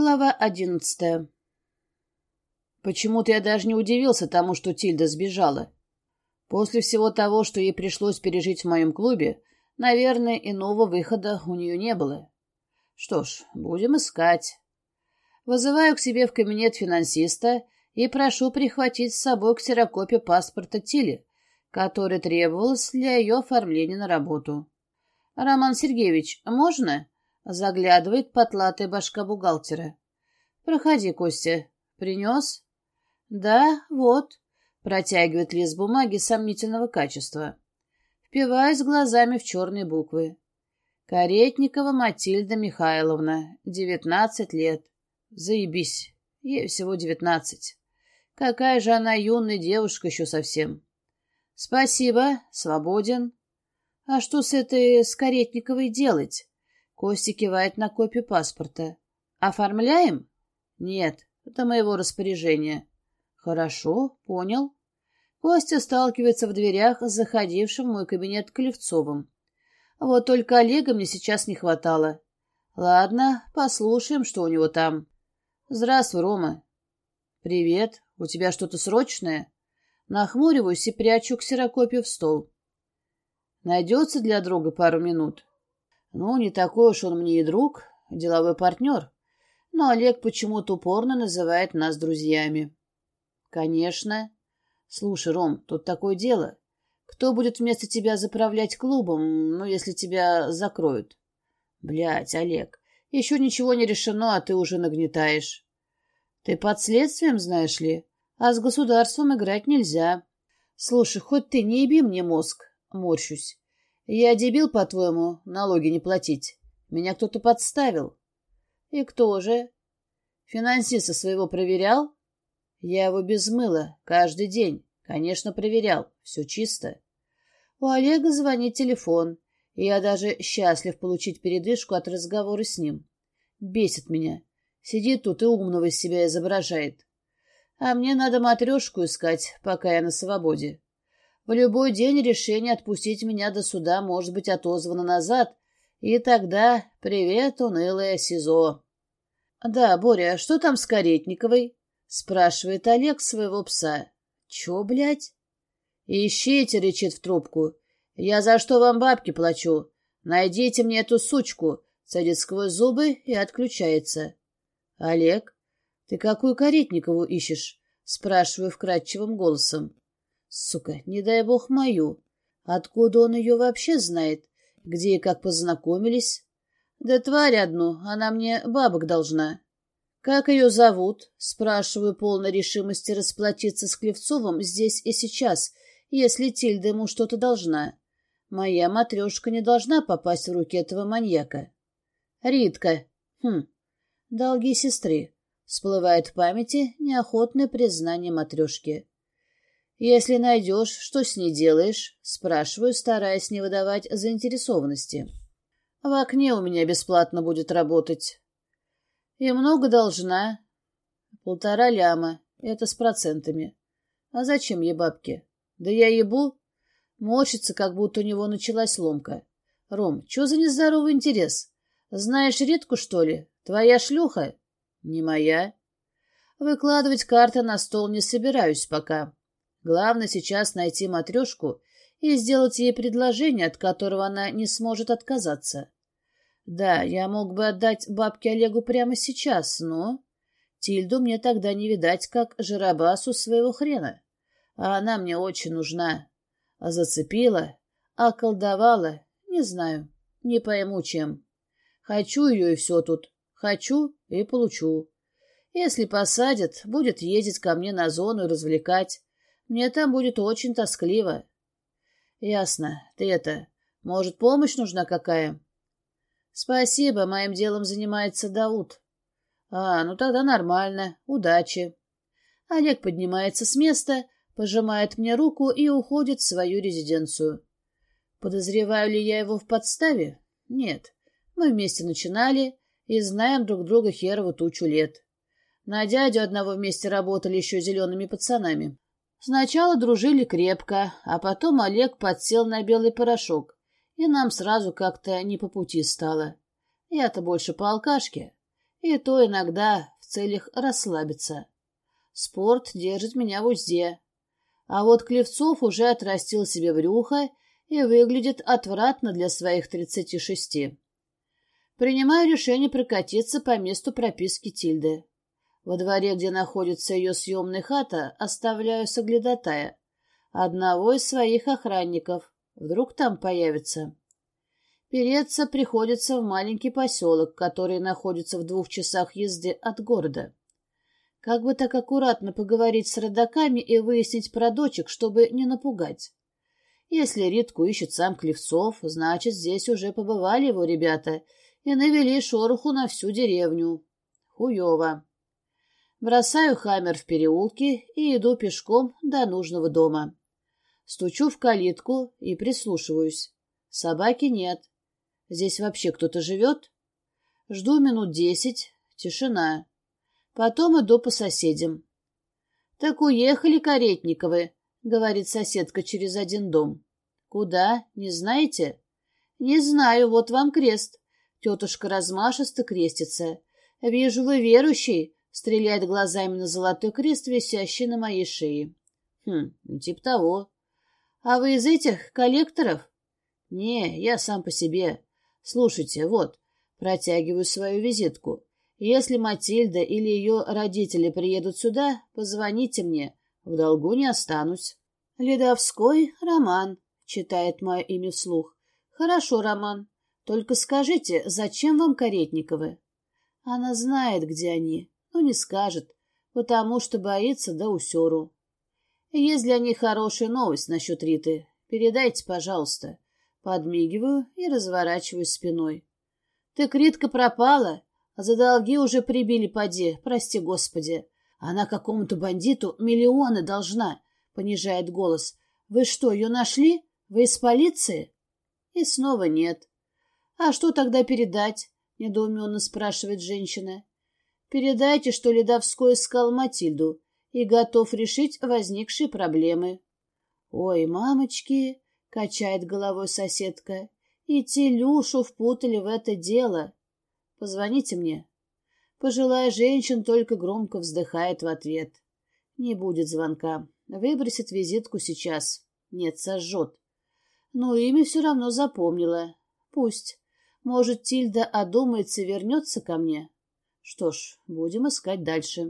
Глава одиннадцатая. Почему-то я даже не удивился тому, что Тильда сбежала. После всего того, что ей пришлось пережить в моем клубе, наверное, иного выхода у нее не было. Что ж, будем искать. Вызываю к себе в кабинет финансиста и прошу прихватить с собой ксерокопию паспорта Тили, который требовалось для ее оформления на работу. «Роман Сергеевич, можно?» Заглядывает потлатая башка бухгалтера. «Проходи, Костя. Принес?» «Да, вот», — протягивает лист бумаги сомнительного качества. Впиваясь глазами в черные буквы. Каретникова Матильда Михайловна, девятнадцать лет. Заебись, ей всего девятнадцать. Какая же она юная девушка еще совсем. Спасибо, свободен. А что с этой Скаретниковой делать? Костя кивает на копию паспорта. «Оформляем?» «Нет, это моего распоряжения». «Хорошо, понял». Костя сталкивается в дверях с заходившим в мой кабинет Клевцовым. Вот только Олега мне сейчас не хватало. Ладно, послушаем, что у него там. Здравствуй, Рома. Привет. У тебя что-то срочное? Нахмуриваюсь и прячу ксерокопию в стол. Найдется для друга пару минут? Ну, не такой уж он мне и друг, деловой партнер. Но Олег почему-то упорно называет нас друзьями. Конечно. Слушай, Ром, тут такое дело. Кто будет вместо тебя заправлять клубом, ну, если тебя закроют? Блядь, Олег, еще ничего не решено, а ты уже нагнетаешь. Ты под следствием, знаешь ли, а с государством играть нельзя. Слушай, хоть ты не еби мне мозг, морщусь. Я дебил, по-твоему, налоги не платить? Меня кто-то подставил. И кто же? Финансиста своего проверял? Я его без мыла, каждый день. Конечно, проверял. Все чисто. У Олега звонит телефон, и я даже счастлив получить передышку от разговора с ним. Бесит меня. Сидит тут и умного из себя изображает. А мне надо матрешку искать, пока я на свободе. В любой день решение отпустить меня до суда может быть отозвано назад, и тогда привет, унылое СИЗО. — Да, Боря, а что там с Каретниковой? — спрашивает Олег своего пса. — Чё, блядь? — Ищите, — речит в трубку. — Я за что вам бабки плачу? Найдите мне эту сучку, — садит сквозь зубы и отключается. — Олег, ты какую Каретникову ищешь? — спрашиваю вкрадчивым голосом. Сука, не дай бог мою. Откуда он ее вообще знает? Где и как познакомились? Да тварь одну, она мне бабок должна. Как ее зовут? Спрашиваю полной решимости расплатиться с Клевцовым здесь и сейчас, если Тильда ему что-то должна. Моя матрешка не должна попасть в руки этого маньяка. Ритка. Хм. Долги сестры. Всплывает в памяти неохотное признание матрешки. «Если найдешь, что с ней делаешь?» — спрашиваю, стараясь не выдавать заинтересованности. «В окне у меня бесплатно будет работать». «И много должна?» «Полтора ляма. Это с процентами». «А зачем ей бабки?» «Да я ебу». Морщится, как будто у него началась ломка. «Ром, что за нездоровый интерес? Знаешь Ритку, что ли? Твоя шлюха?» «Не моя». «Выкладывать карты на стол не собираюсь пока». Главное сейчас найти матрешку и сделать ей предложение, от которого она не сможет отказаться. Да, я мог бы отдать бабке Олегу прямо сейчас, но... Тильду мне тогда не видать, как жиробасу своего хрена. А она мне очень нужна. А зацепила, околдовала, не знаю, не пойму чем. Хочу ее и все тут. Хочу и получу. Если посадят, будет ездить ко мне на зону и развлекать. Мне там будет очень тоскливо. Ясно. Ты это... Может, помощь нужна какая? Спасибо, моим делом занимается Дауд. А, ну тогда нормально. Удачи. Олег поднимается с места, пожимает мне руку и уходит в свою резиденцию. Подозреваю ли я его в подставе? Нет. Мы вместе начинали и знаем друг друга херову тучу лет. На дядю одного вместе работали еще зелеными пацанами. Сначала дружили крепко, а потом Олег подсел на белый порошок, и нам сразу как-то не по пути стало. Я-то больше по алкашке. И то иногда в целях расслабиться. Спорт держит меня в узде. А вот Клевцов уже отрастил себе брюхо и выглядит отвратно для своих тридцати шести. Принимаю решение прокатиться по месту прописки Тильды. Во дворе, где находится ее съемная хата, оставляю соглядатая, одного из своих охранников. Вдруг там появится. Переться приходится в маленький поселок, который находится в двух часах езды от города. Как бы так аккуратно поговорить с родаками и выяснить про дочек, чтобы не напугать. Если Ритку ищет сам Клевцов, значит, здесь уже побывали его ребята и навели шороху на всю деревню. Хуево. Бросаю хаммер в переулке и иду пешком до нужного дома. Стучу в калитку и прислушиваюсь. Собаки нет. Здесь вообще кто-то живет? Жду минут десять. Тишина. Потом иду по соседям. — Так уехали Каретниковы, — говорит соседка через один дом. — Куда? Не знаете? — Не знаю, вот вам крест. Тетушка размашисто крестится. — Вижу, вы верующий, стреляет глазами на золотой крест, висящий на моей шее. Хм, ну, типа того. А вы из этих коллекторов? Не, я сам по себе. Слушайте, вот, протягиваю свою визитку. Если Матильда или ее родители приедут сюда, позвоните мне. В долгу не останусь. Ледовской Роман, читает мое имя вслух. Хорошо, Роман. Только скажите, зачем вам Каретниковы? Она знает, где они но не скажет, потому что боится до усеру. Есть для них хорошая новость насчет Риты. Передайте, пожалуйста. Подмигиваю и разворачиваюсь спиной. Ты, Ритка, пропала, а за долги уже прибили поди, прости господи. Она какому-то бандиту миллионы должна, понижает голос. Вы что, ее нашли? Вы из полиции? И снова нет. А что тогда передать? Недоуменно спрашивает женщина. Передайте, что Ледовской искал Матильду и готов решить возникшие проблемы. — Ой, мамочки! — качает головой соседка. — И Телюшу впутали в это дело. Позвоните мне. Пожилая женщина только громко вздыхает в ответ. Не будет звонка. Выбросит визитку сейчас. Нет, сожжет. Но имя все равно запомнила. Пусть. Может, Тильда одумается и вернется ко мне. Что ж, будем искать дальше.